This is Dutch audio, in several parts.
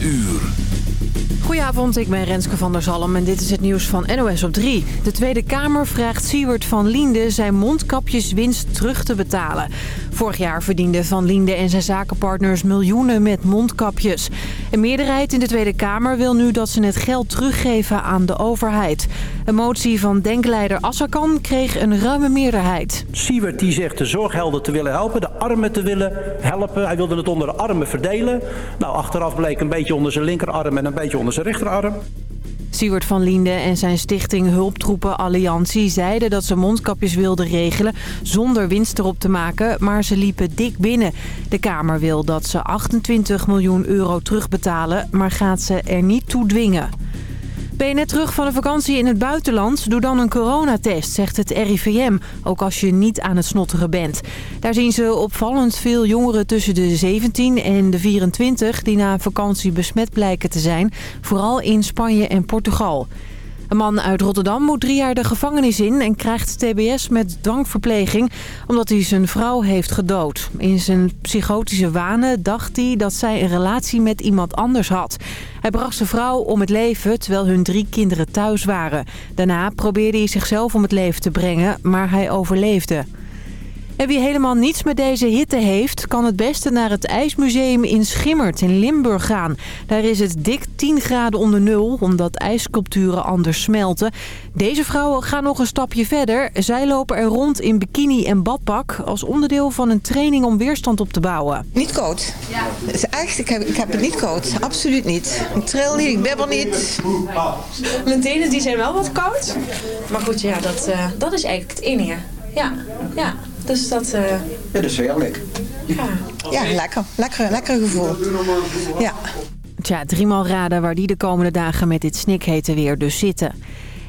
uur. Goedenavond, ik ben Renske van der Zalm en dit is het nieuws van NOS op 3. De Tweede Kamer vraagt Siewert van Liende zijn mondkapjeswinst terug te betalen. Vorig jaar verdienden Van Liende en zijn zakenpartners miljoenen met mondkapjes. Een meerderheid in de Tweede Kamer wil nu dat ze het geld teruggeven aan de overheid. Een motie van denkleider Assakan kreeg een ruime meerderheid. Siewert die zegt de zorghelden te willen helpen, de armen te willen helpen. Hij wilde het onder de armen verdelen. Nou, achteraf bleek een beetje onder zijn linkerarm en een beetje onder zijn rechterarm. Siewert van Liende en zijn stichting Hulptroepen Alliantie zeiden dat ze mondkapjes wilden regelen zonder winst erop te maken, maar ze liepen dik binnen. De Kamer wil dat ze 28 miljoen euro terugbetalen, maar gaat ze er niet toe dwingen. Ben je net terug van een vakantie in het buitenland? Doe dan een coronatest, zegt het RIVM. Ook als je niet aan het snotteren bent. Daar zien ze opvallend veel jongeren tussen de 17 en de 24... die na vakantie besmet blijken te zijn. Vooral in Spanje en Portugal. Een man uit Rotterdam moet drie jaar de gevangenis in en krijgt tbs met dwangverpleging omdat hij zijn vrouw heeft gedood. In zijn psychotische wanen dacht hij dat zij een relatie met iemand anders had. Hij bracht zijn vrouw om het leven terwijl hun drie kinderen thuis waren. Daarna probeerde hij zichzelf om het leven te brengen, maar hij overleefde. En wie helemaal niets met deze hitte heeft... kan het beste naar het IJsmuseum in Schimmert in Limburg gaan. Daar is het dik 10 graden onder nul... omdat ijssculpturen anders smelten. Deze vrouwen gaan nog een stapje verder. Zij lopen er rond in bikini en badpak... als onderdeel van een training om weerstand op te bouwen. Niet koud. Ja. Is echt, ik heb, ik heb het niet koud. Absoluut niet. Ik tril niet, ik bibber niet. Mijn tenen die zijn wel wat koud. Maar goed, ja, dat, uh, dat is eigenlijk het enige. Ja, ja. Dus dat... Uh... Ja, dat is heerlijk. Ja, ja lekker. Lekker, lekker gevoel. Ja. Tja, driemaal raden waar die de komende dagen met dit snikhete weer dus zitten.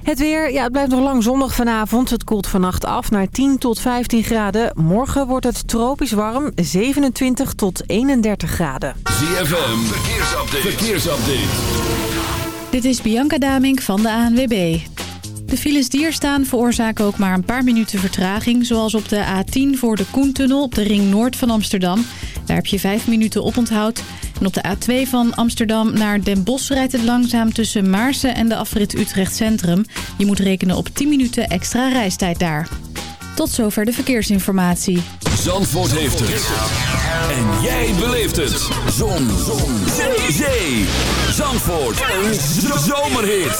Het weer, ja, het blijft nog lang zonnig vanavond. Het koelt vannacht af naar 10 tot 15 graden. Morgen wordt het tropisch warm, 27 tot 31 graden. ZFM, verkeersupdate. verkeersupdate. Dit is Bianca Damink van de ANWB. De files die er staan veroorzaken ook maar een paar minuten vertraging... zoals op de A10 voor de Koentunnel op de ring noord van Amsterdam. Daar heb je vijf minuten op onthoud. En op de A2 van Amsterdam naar Den Bosch rijdt het langzaam... tussen Maarsen en de afrit Utrecht Centrum. Je moet rekenen op 10 minuten extra reistijd daar. Tot zover de verkeersinformatie. Zandvoort heeft het. En jij beleeft het. Zon. Zon. Zee. Zandvoort. Een zomerhit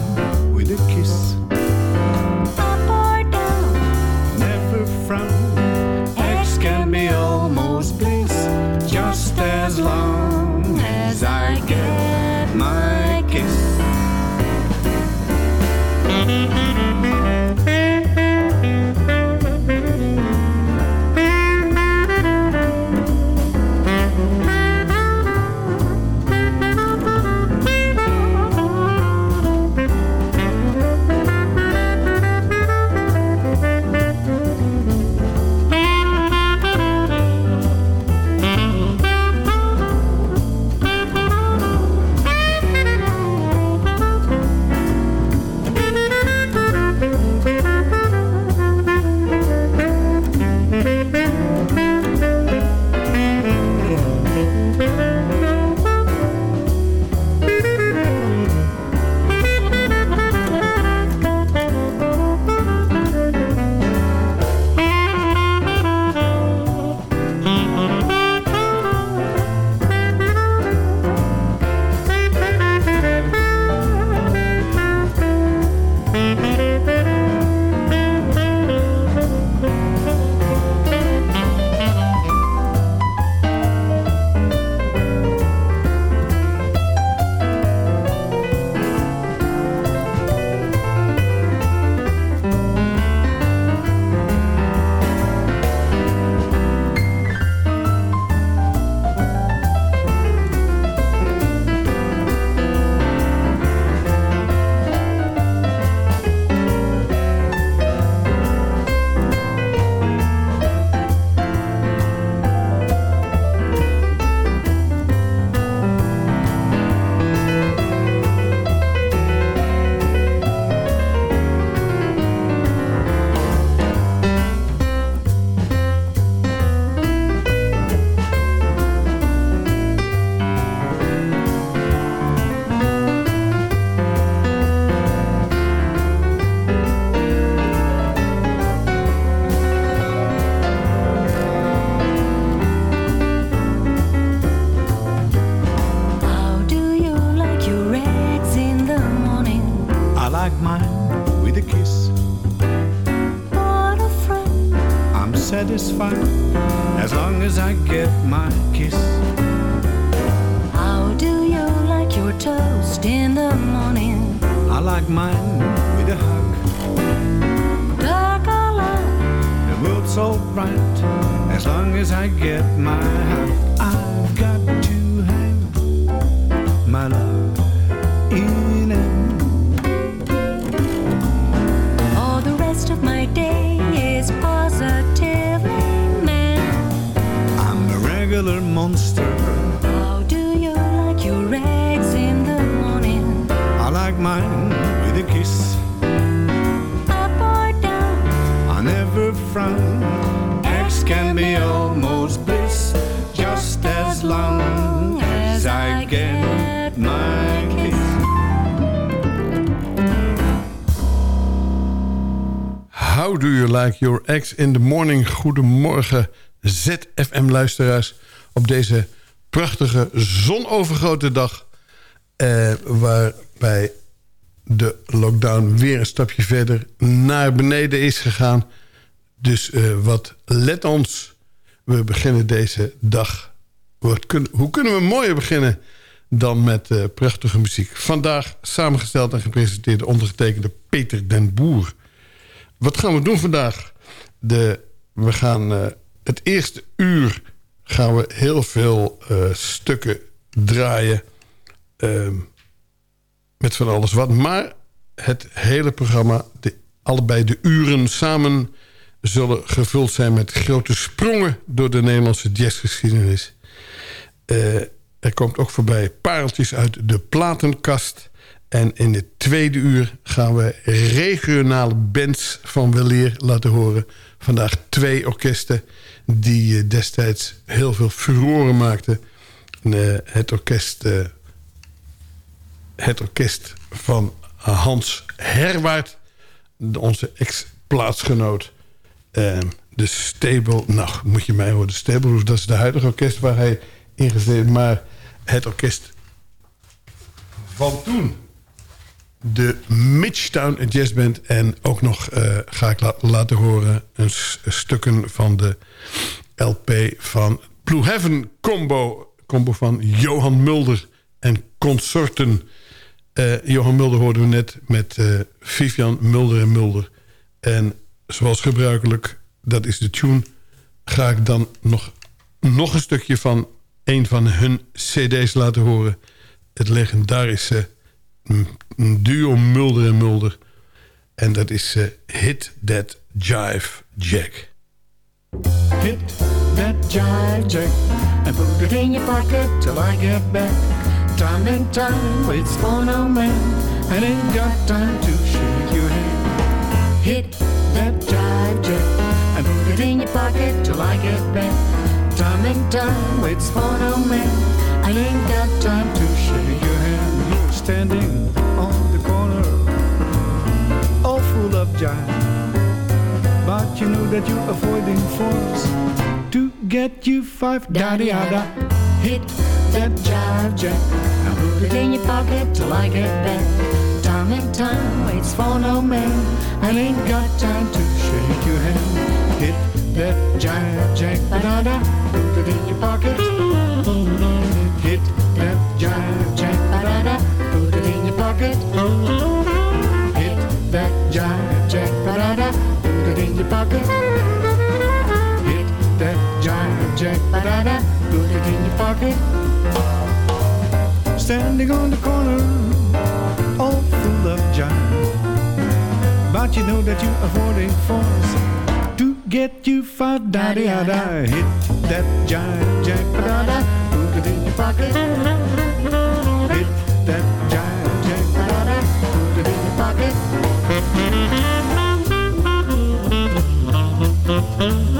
How do you like your ex in the morning? Goedemorgen ZFM-luisteraars op deze prachtige zonovergrote dag... Eh, waarbij de lockdown weer een stapje verder naar beneden is gegaan. Dus eh, wat let ons, we beginnen deze dag. Hoe kunnen we mooier beginnen dan met eh, prachtige muziek? Vandaag samengesteld en gepresenteerd ondergetekende Peter den Boer... Wat gaan we doen vandaag? De, we gaan eh, het eerste uur gaan we heel veel eh, stukken draaien. ehm, met van alles wat. Maar het hele programma, de, allebei de uren samen... zullen gevuld zijn met grote sprongen door de Nederlandse jazzgeschiedenis. Eh, er komt ook voorbij pareltjes uit de platenkast... En in het tweede uur gaan we regionale bands van weleer laten horen. Vandaag twee orkesten die eh, destijds heel veel furoren maakten. En, eh, het, orkest, eh, het orkest van Hans Herwaard, onze ex-plaatsgenoot. En de Stable, nou moet je mij horen, de Stable, dat is de huidige orkest waar hij in gezeten. Maar het orkest van toen de Midgetown Jazz Band. En ook nog eh, ga ik la- laten horen een stukken van de LP van Blue Heaven Combo. Combo van Johan Mulder en consorten. Eh, Johan Mulder hoorden we net met eh, Vivian Mulder en Mulder. En zoals gebruikelijk, dat is de tune... ga ik dan nog, nog een stukje van een van hun cd's laten horen. Het legendarische een- duo Mulder en Mulder. En dat is eh, Hit That Jive Jack. Hit that jive jack and put it in your pocket till I get back. Time and time waits for no man and ain't got time to shake your hand. Hit that jive jack and put it in your pocket till I get back. Time and time waits for no man and ain't got time to shake your You're standing on the corner, all full of jive. But you know that you're avoiding force to get you five daddy da Hit that jive jack and put it in your pocket till I get back. Time and time waits for no man and ain't got time to shake your hand. Hit that jive jack da da put it in your pocket. Hit that it in your pocket. Hit that jive jack da da put it in your pocket. Hit that jive jack da da put it in your pocket. Standing on the corner, all full of jive. But you know that you're avoiding force to get you five daddy da Hit that jive jack da da put it in your pocket. Mm-hmm.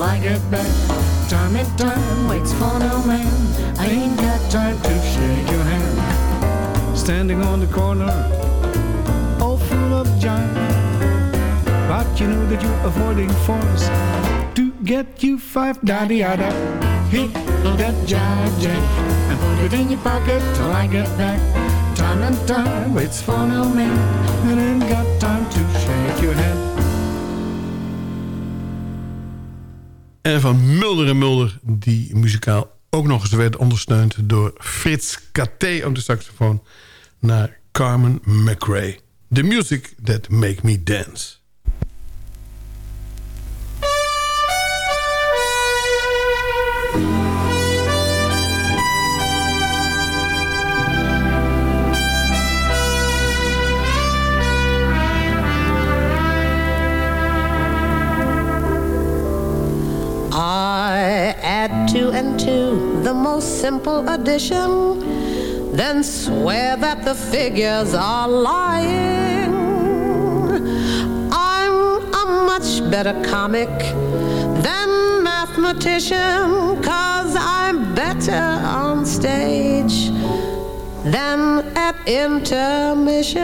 Till I get back. Time and time waits for no man. I ain't got time to shake your hand. Standing on the corner, all full of jive. But you know that you're avoiding force to get you five daddy yada. Hit that jive jack and put it in your pocket till I get back. Time and time waits for no man, and ain't got time to shake your hand. En van Mulder en Mulder, die muzikaal ook nog eens werd ondersteund... door Frits Katé op de saxofoon... naar Carmen McRae. The music that make me dance. Add two and two, the most simple addition, then swear that the figures are lying. I'm a much better comic than mathematician, cause I'm better on stage than at intermission.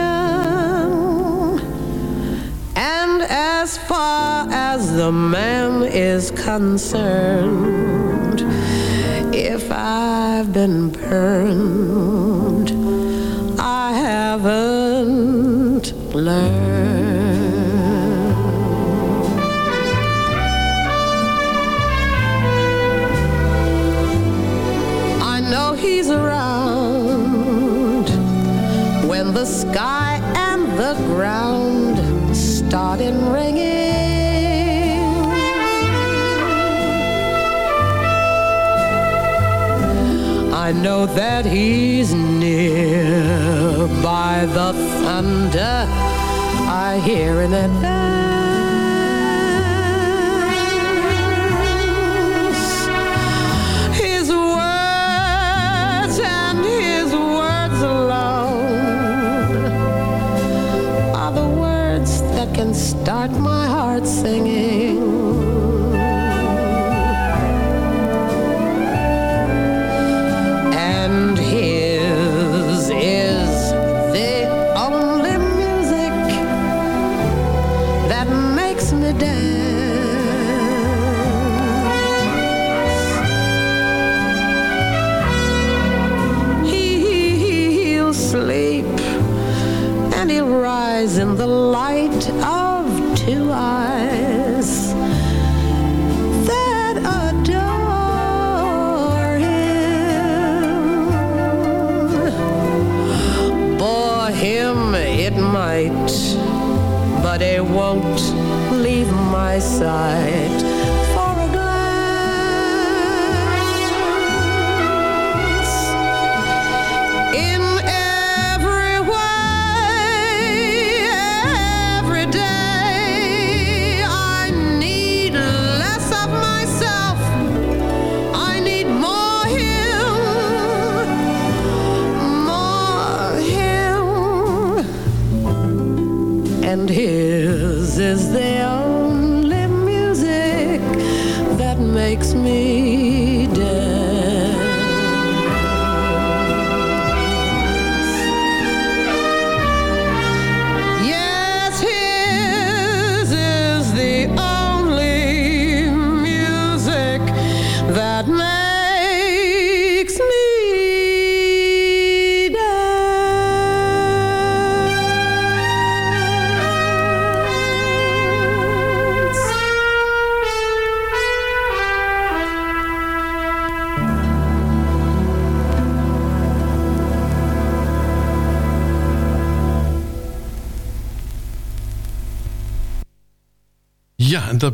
As far as the man is concerned, if I've been burned, I haven't learned. I know he's around when the sky and the ground started ringing. I know that he's near by the thunder I hear in advance. His words and his words alone are the words that can start my heart singing. It won't leave my side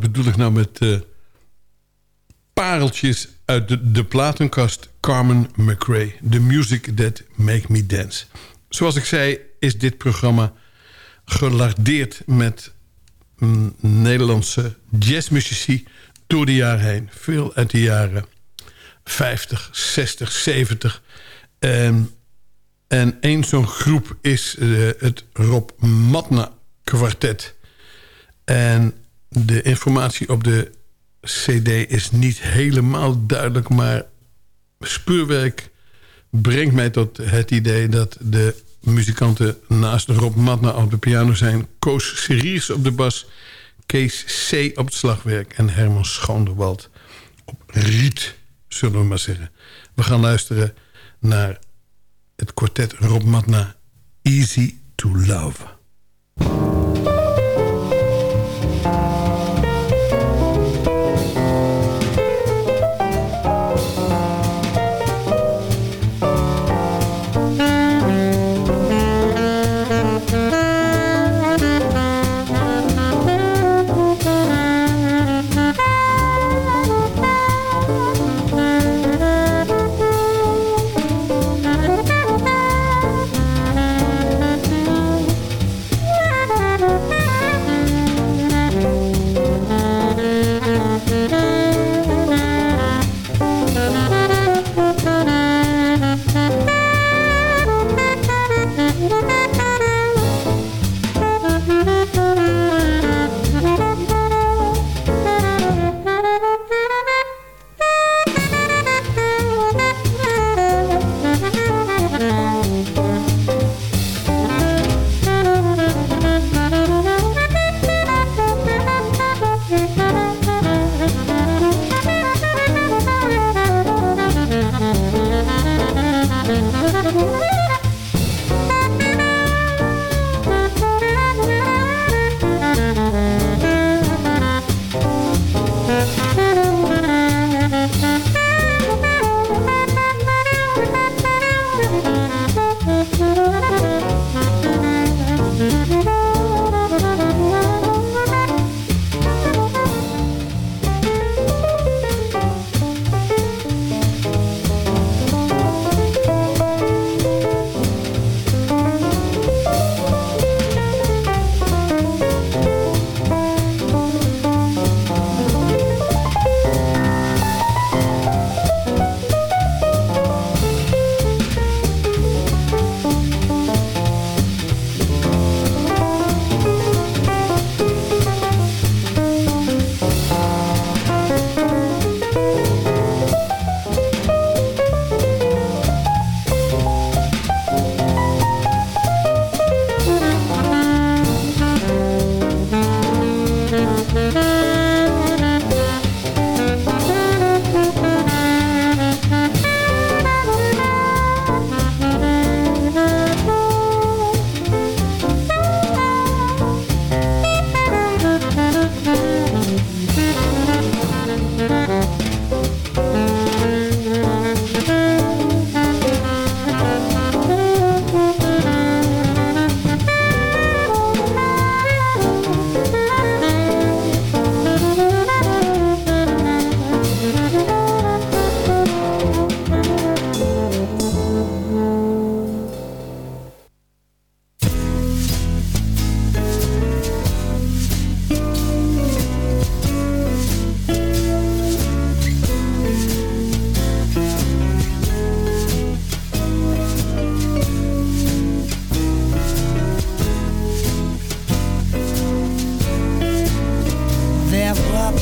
dat bedoel ik nou met eh, pareltjes uit de, de platenkast Carmen McRae. The music that make me dance. Zoals ik zei, is dit programma gelardeerd met mm, Nederlandse jazzmuzici door de jaren heen. Veel uit de jaren 50, 60, 70. En, één zo'n groep is eh, het Rob Matna kwartet. En de informatie op de cd is niet helemaal duidelijk... maar Speurwerk brengt mij tot het idee dat de muzikanten naast Rob Matna op de piano zijn... Koos Seriers op de bas, Kees C. op het slagwerk... en Herman Schoonderwald op riet, zullen we maar zeggen. We gaan luisteren naar het kwartet Rob Matna... Easy to Love.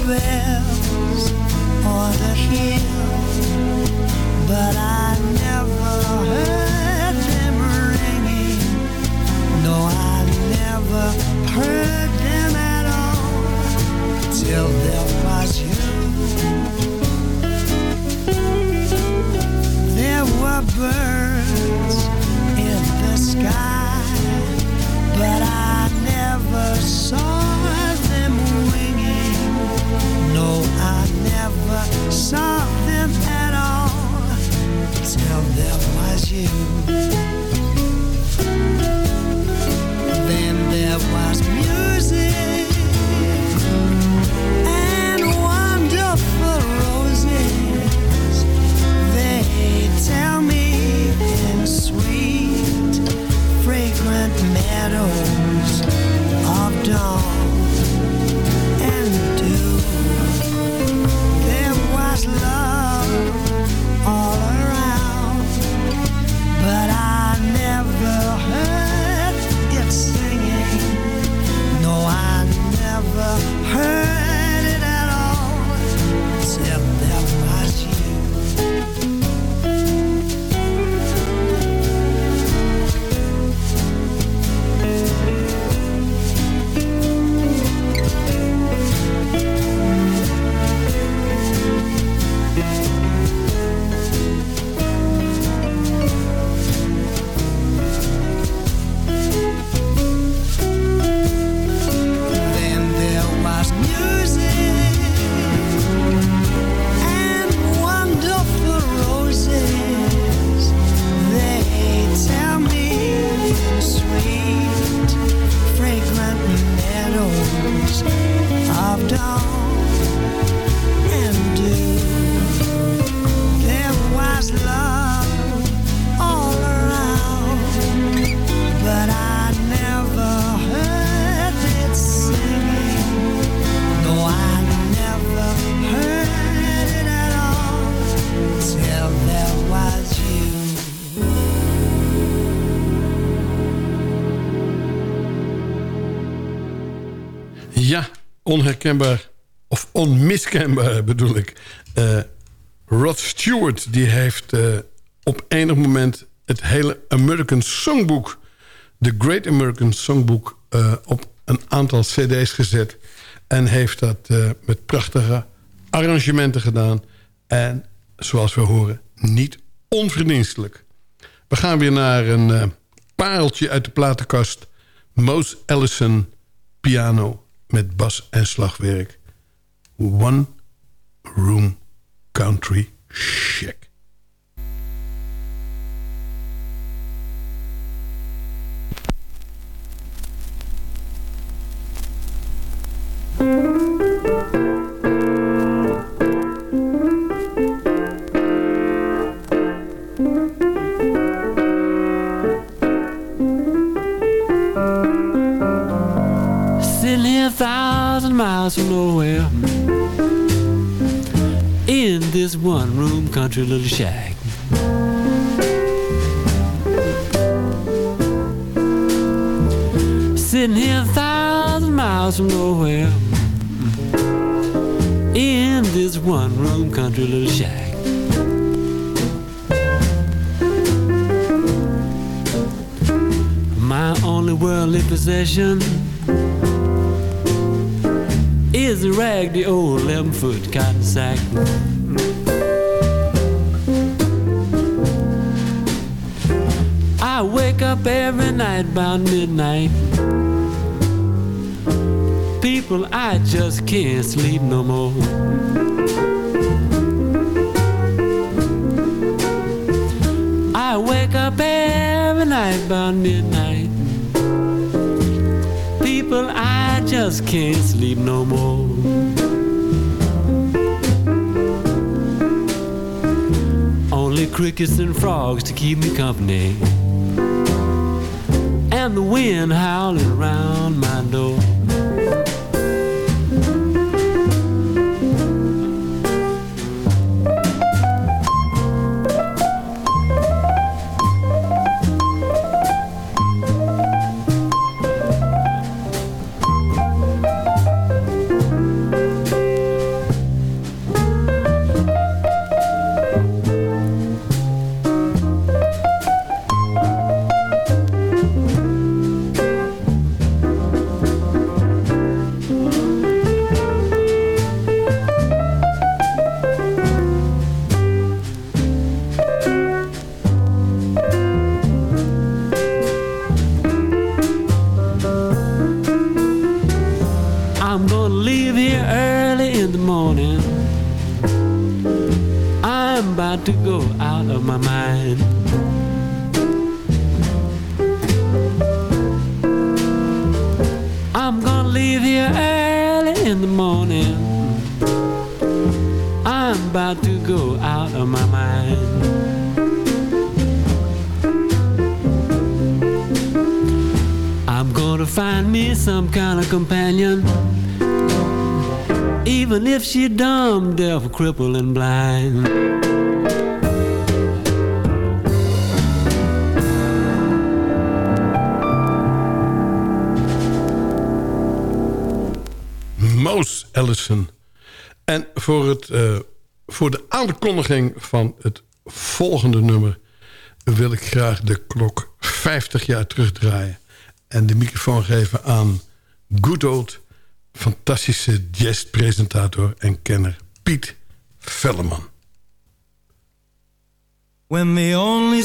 bells on the hill, but I never heard them ringing. No, I never heard them at all till there was you. There were birds in the sky, but I never saw. how there was you. Onherkenbaar, of onmiskenbaar bedoel ik... eh, Rod Stewart, die heeft eh, op enig moment het hele American Songbook... The Great American Songbook eh, op een aantal cd's gezet... en heeft dat met prachtige arrangementen gedaan... en zoals we horen, niet onverdienstelijk. We gaan weer naar een pareltje uit de platenkast. Moos Ellison piano met bas en slagwerk. One Room Country Shack. From nowhere. In this one room country little shack. Sitting here a thousand miles from nowhere. In this one room country little shack. My only worldly possession is a raggedy old 11 foot cotton sack. I wake up every night about midnight. People, I just can't sleep no more. I wake up every night about midnight. People, I just can't sleep no more. Only crickets and frogs to keep me company. And the wind howling around my door. In the morning. I'm about to go out of my mind. I'm gonna find me some kind of companion. Even if she dumb, deaf, crippled, and blind. En voor, het, eh, voor de aankondiging van het volgende nummer... wil ik graag de klok 50 jaar terugdraaien. En de microfoon geven aan good old, fantastische jazzpresentator en kenner Piet Velleman. When the only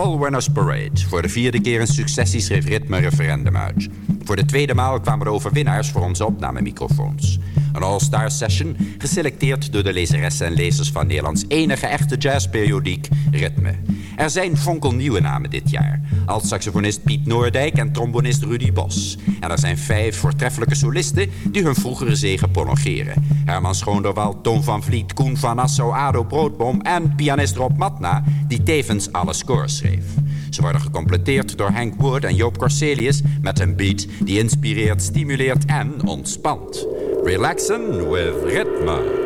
Paul Werner's Parade. Voor de vierde keer in successie schreef Ritme een referendum uit. Voor de tweede maal kwamen de overwinnaars voor onze opnamemicrofoons. Een all-star session, geselecteerd door de lezeressen en lezers van Nederlands enige echte jazzperiodiek Ritme. Er zijn fonkelnieuwe namen dit jaar. Als saxofonist Piet Noordijk en trombonist Rudy Bos. En er zijn vijf voortreffelijke solisten die hun vroegere zegen prolongeren. Herman Schoonderwald, Toon van Vliet, Koen van Nassau, Ado Broodboom en pianist Rob Matna, die tevens alle scores schreef. Ze worden gecompleteerd door Hank Wood en Joop Corselius met een beat die inspireert, stimuleert en ontspant. Relaxen with ritme.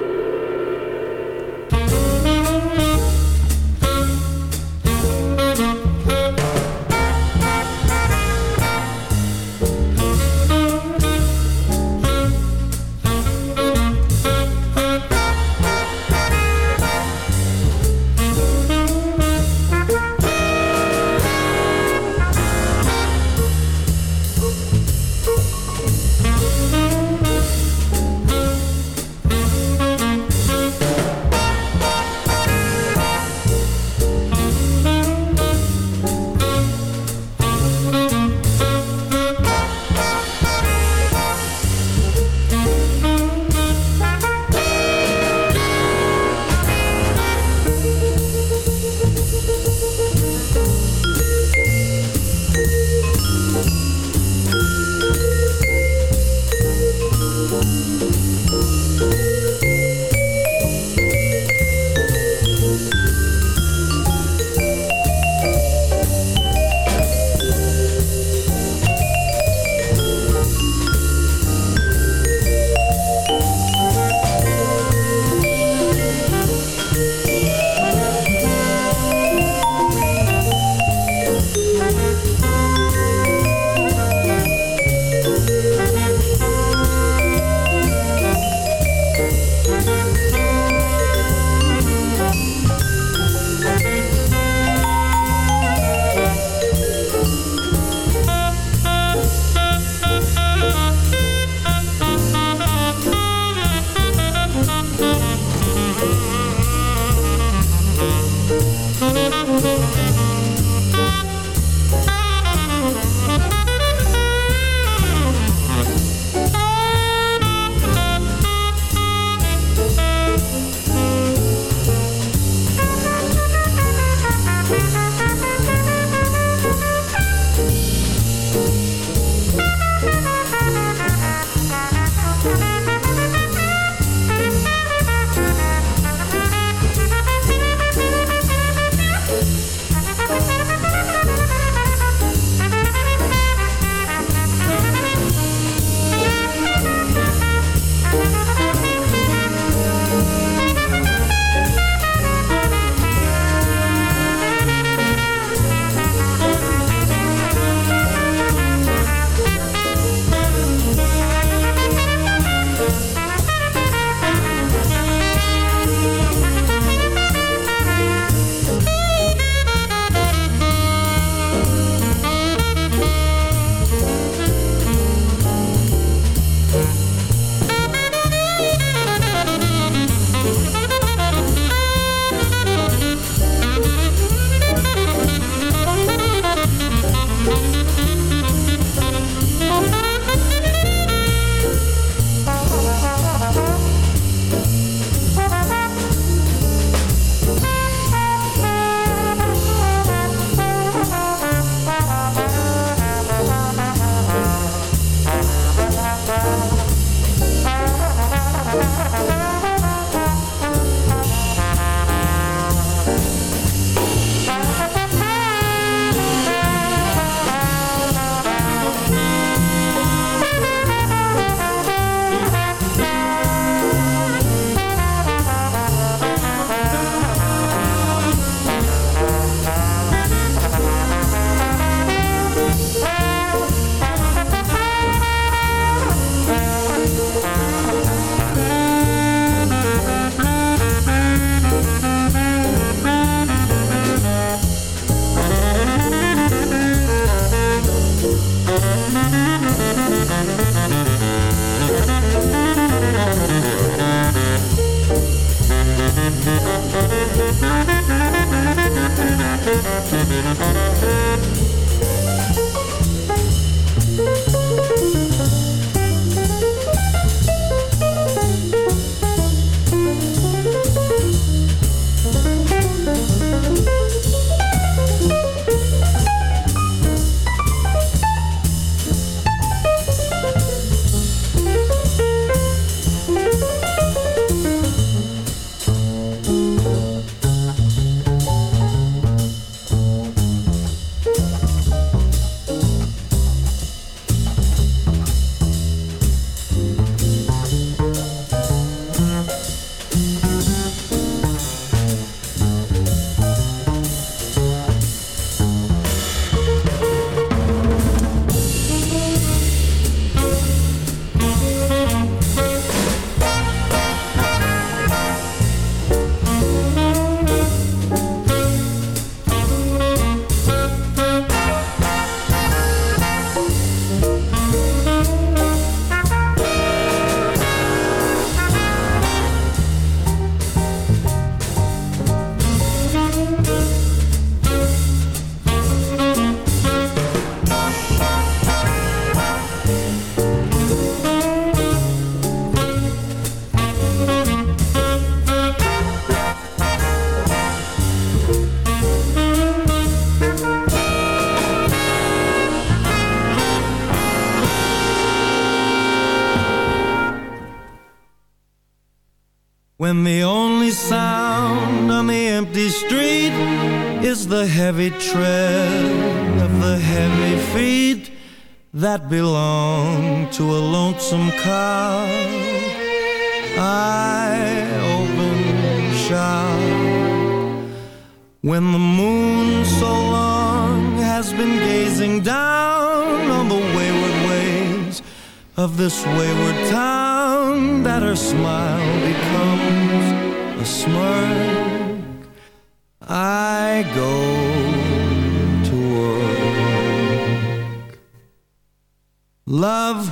Love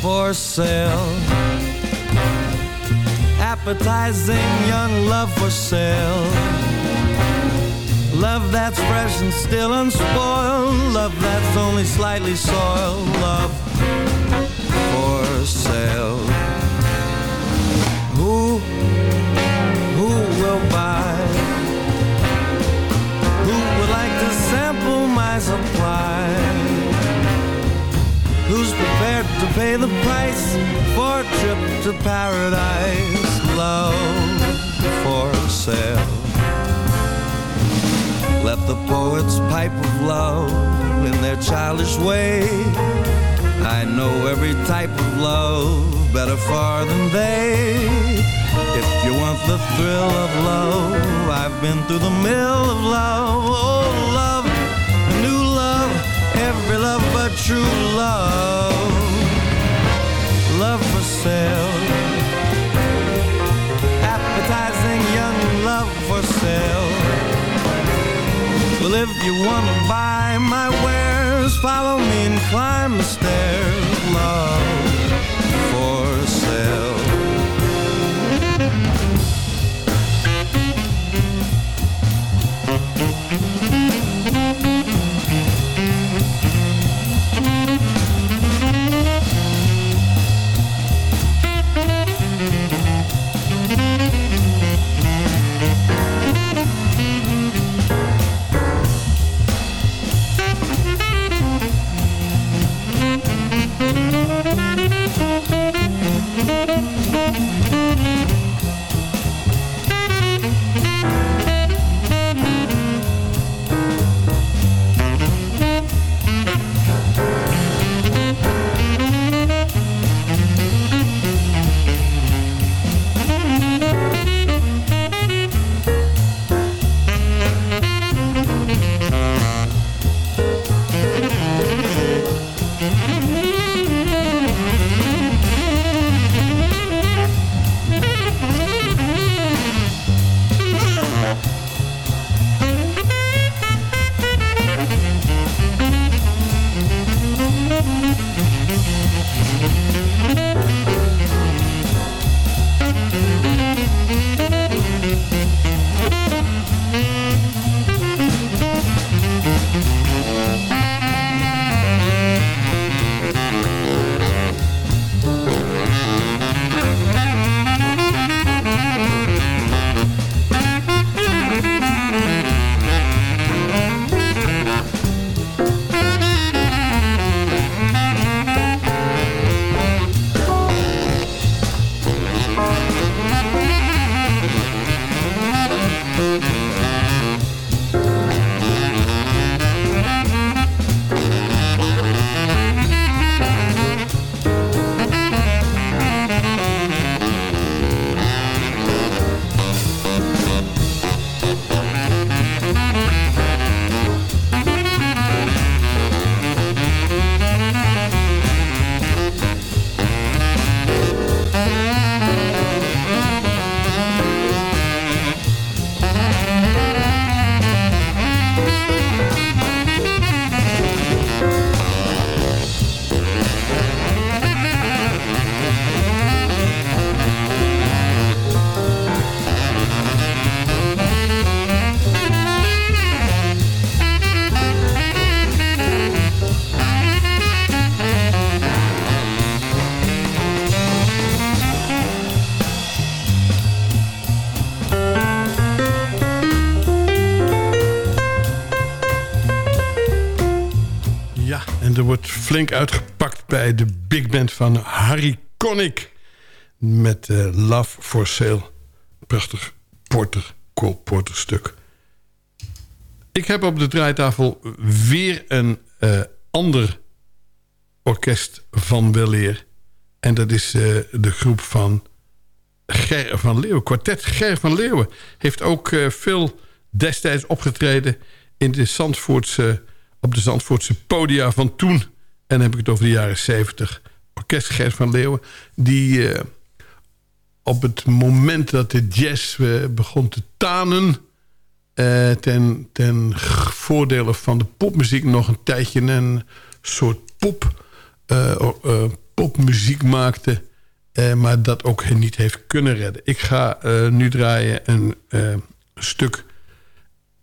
for sale. Appetizing young love for sale. Love that's fresh and still unspoiled. Love that's only slightly soiled. Love for sale. Who, who will buy? Pay the price for a trip to paradise? Love for sale. Let the poets pipe of love in their childish way. I know every type of love better far than they. If you want the thrill of love, I've been through the mill of love. Oh, love, new love, every love but true love. Sale. Appetizing young love for sale. Well, if you want to buy my wares, follow me and climb the stairs. Love flink uitgepakt bij de big band van Harry Connick. met eh, Love for Sale. Prachtig Porter, Cole Porter stuk. Ik heb op de draaitafel weer een eh, ander orkest van weleer. En dat is eh, de groep van Ger van Leeuwen. Kwartet Ger van Leeuwen heeft ook veel destijds opgetreden... In de Zandvoortse, op de Zandvoortse podia van toen. En dan heb ik het over de jaren 70. Orkest Ger van Leeuwen. Die eh, op het moment dat de jazz eh, begon te tanen... eh, ten, ten voordele van de popmuziek nog een tijdje... een soort pop, popmuziek maakte... maar dat ook niet heeft kunnen redden. Ik ga nu draaien een stuk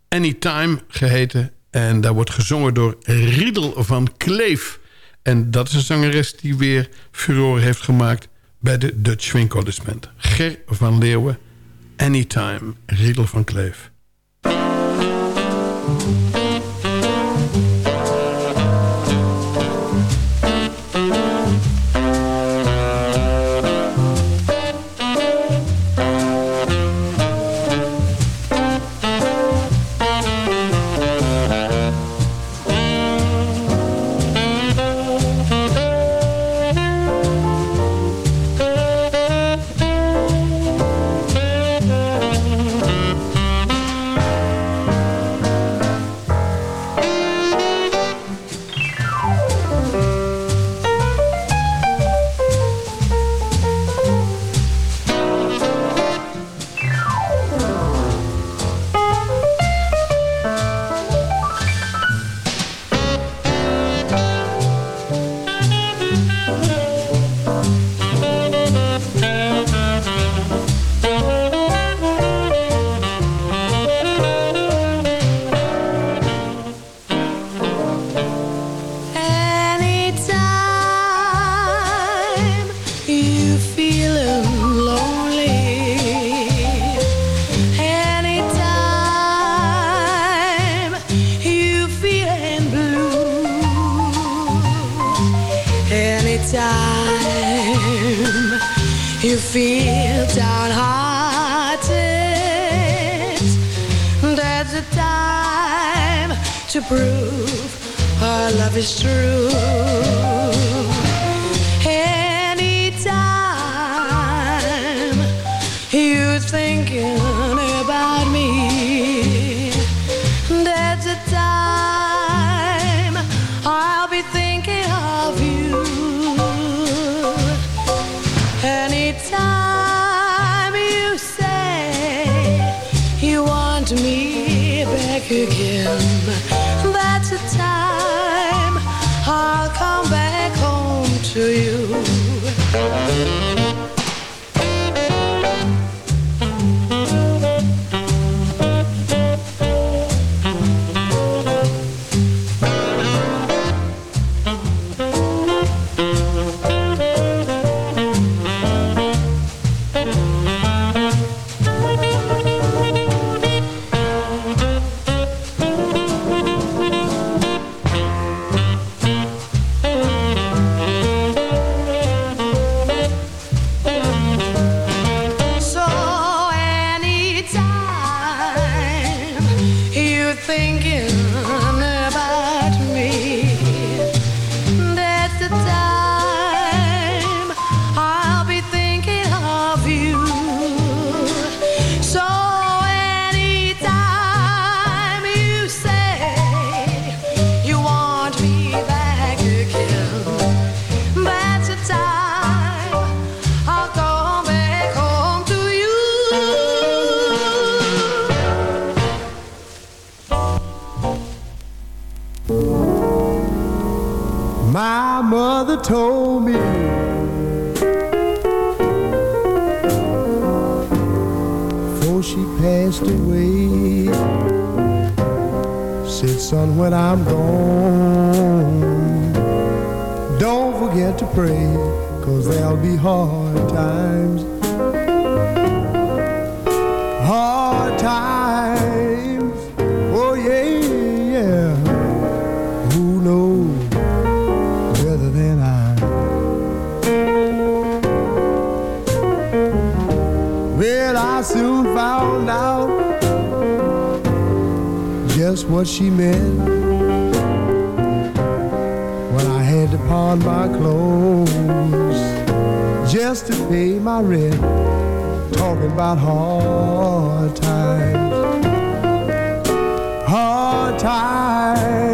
Anytime geheten. En daar wordt gezongen door Riedel van Kleef. En dat is een zangeres die weer furore heeft gemaakt... bij de Dutch Swing. Ger van Leeuwen, Anytime, Riedel van Kleef. When I had to pawn my clothes just to pay my rent. Talking about hard times, hard times.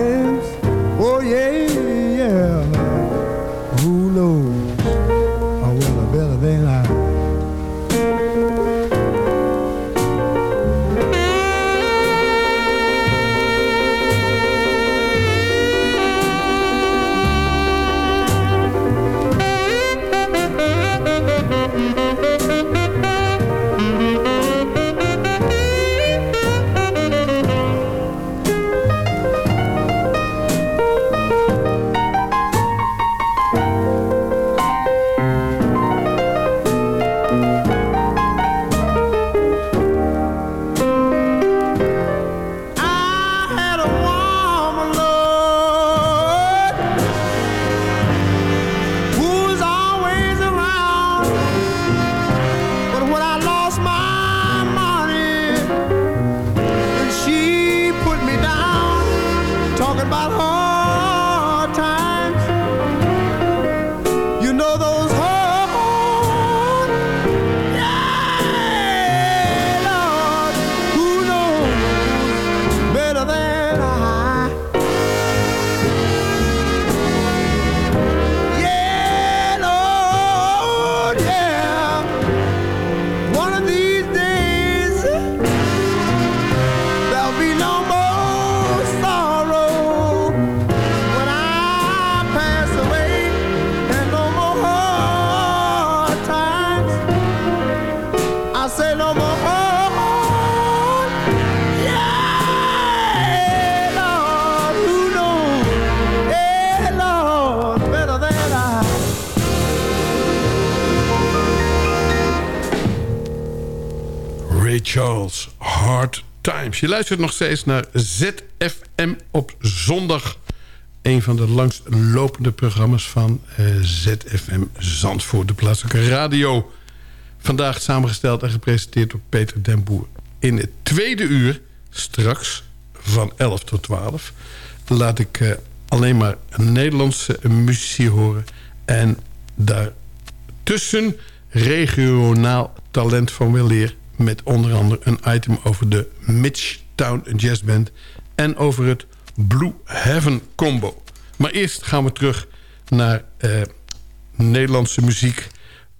Charles, Hard Times. Je luistert nog steeds naar ZFM op zondag. Een van de langst lopende programma's van eh, ZFM Zandvoort, de plaatselijke radio. Vandaag samengesteld en gepresenteerd door Peter den Boer. In het tweede uur, straks van 11 tot 12... laat ik eh, alleen maar Nederlandse muziek horen. En daartussen regionaal talent van weleer... met onder andere een item over de Mitchtown Jazz Band... en over het Blue Heaven Combo. Maar eerst gaan we terug naar eh, Nederlandse muziek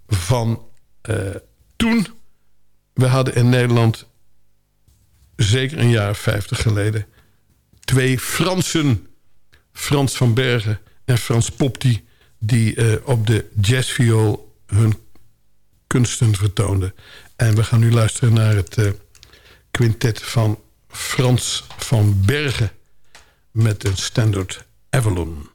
van eh, toen. We hadden in Nederland, zeker een jaar of vijftig geleden... twee Fransen, Frans van Bergen en Frans Popti... die eh, op de jazzviool hun kunsten vertoonden. En we gaan nu luisteren naar het eh, quintet van Frans van Bergen... met een standard Avalon.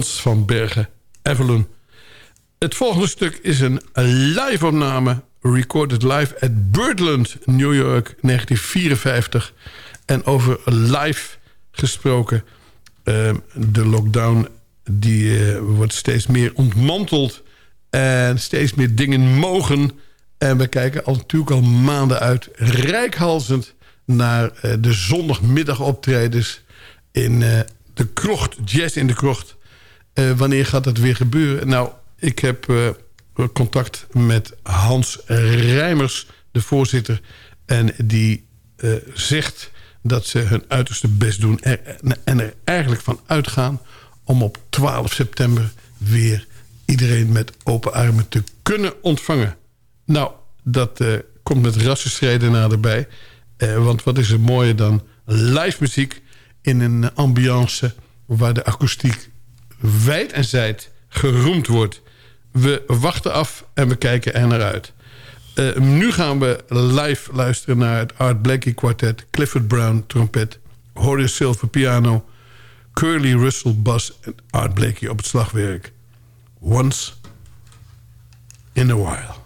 Van Bergen, Evelyn. Het volgende stuk is een live-opname... recorded live at Birdland, New York, 1954. En over live gesproken... eh, de lockdown die eh, wordt steeds meer ontmanteld... en steeds meer dingen mogen... En we kijken al, natuurlijk al maanden uit, rijkhalzend... naar eh, de zondagmiddagoptredens in eh, de krocht, jazz in de krocht. Eh, wanneer gaat dat weer gebeuren? Nou, ik heb eh, contact met Hans Rijmers, de voorzitter. En die eh, zegt dat ze hun uiterste best doen. En er eigenlijk van uitgaan om op 12 september weer iedereen met open armen te kunnen ontvangen. Nou, dat komt met rassenschreden naderbij. Eh, want wat is er mooier dan live muziek in een ambiance... waar de akoestiek wijd en zijd geroemd wordt. We wachten af en we kijken er naar uit. Eh, nu gaan we live luisteren naar het Art Blakey kwartet... Clifford Brown trompet, Horace Silver piano... Curly Russell bas en Art Blakey op het slagwerk. Once in a while.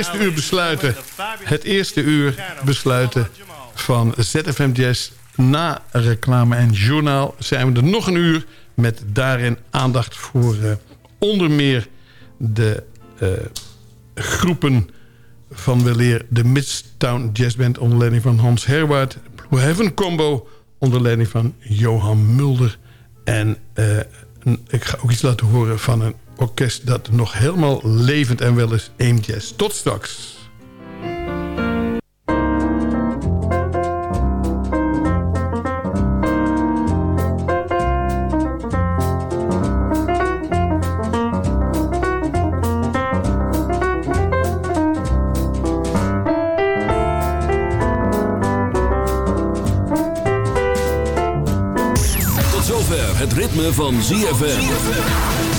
Eerste uur besluiten. Het eerste uur besluiten van ZFM Jazz. Na reclame en journaal zijn we er nog een uur... met daarin aandacht voor eh, onder meer de eh, groepen van weleer... de Midtown Jazz Band onder leiding van Hans Herwaard... Blue Heaven Combo onder leiding van Johan Mulder... en eh, ik ga ook iets laten horen van een orkest... dat nog helemaal levend en wel is, Aim Jazz. Tot straks. Van ZFM.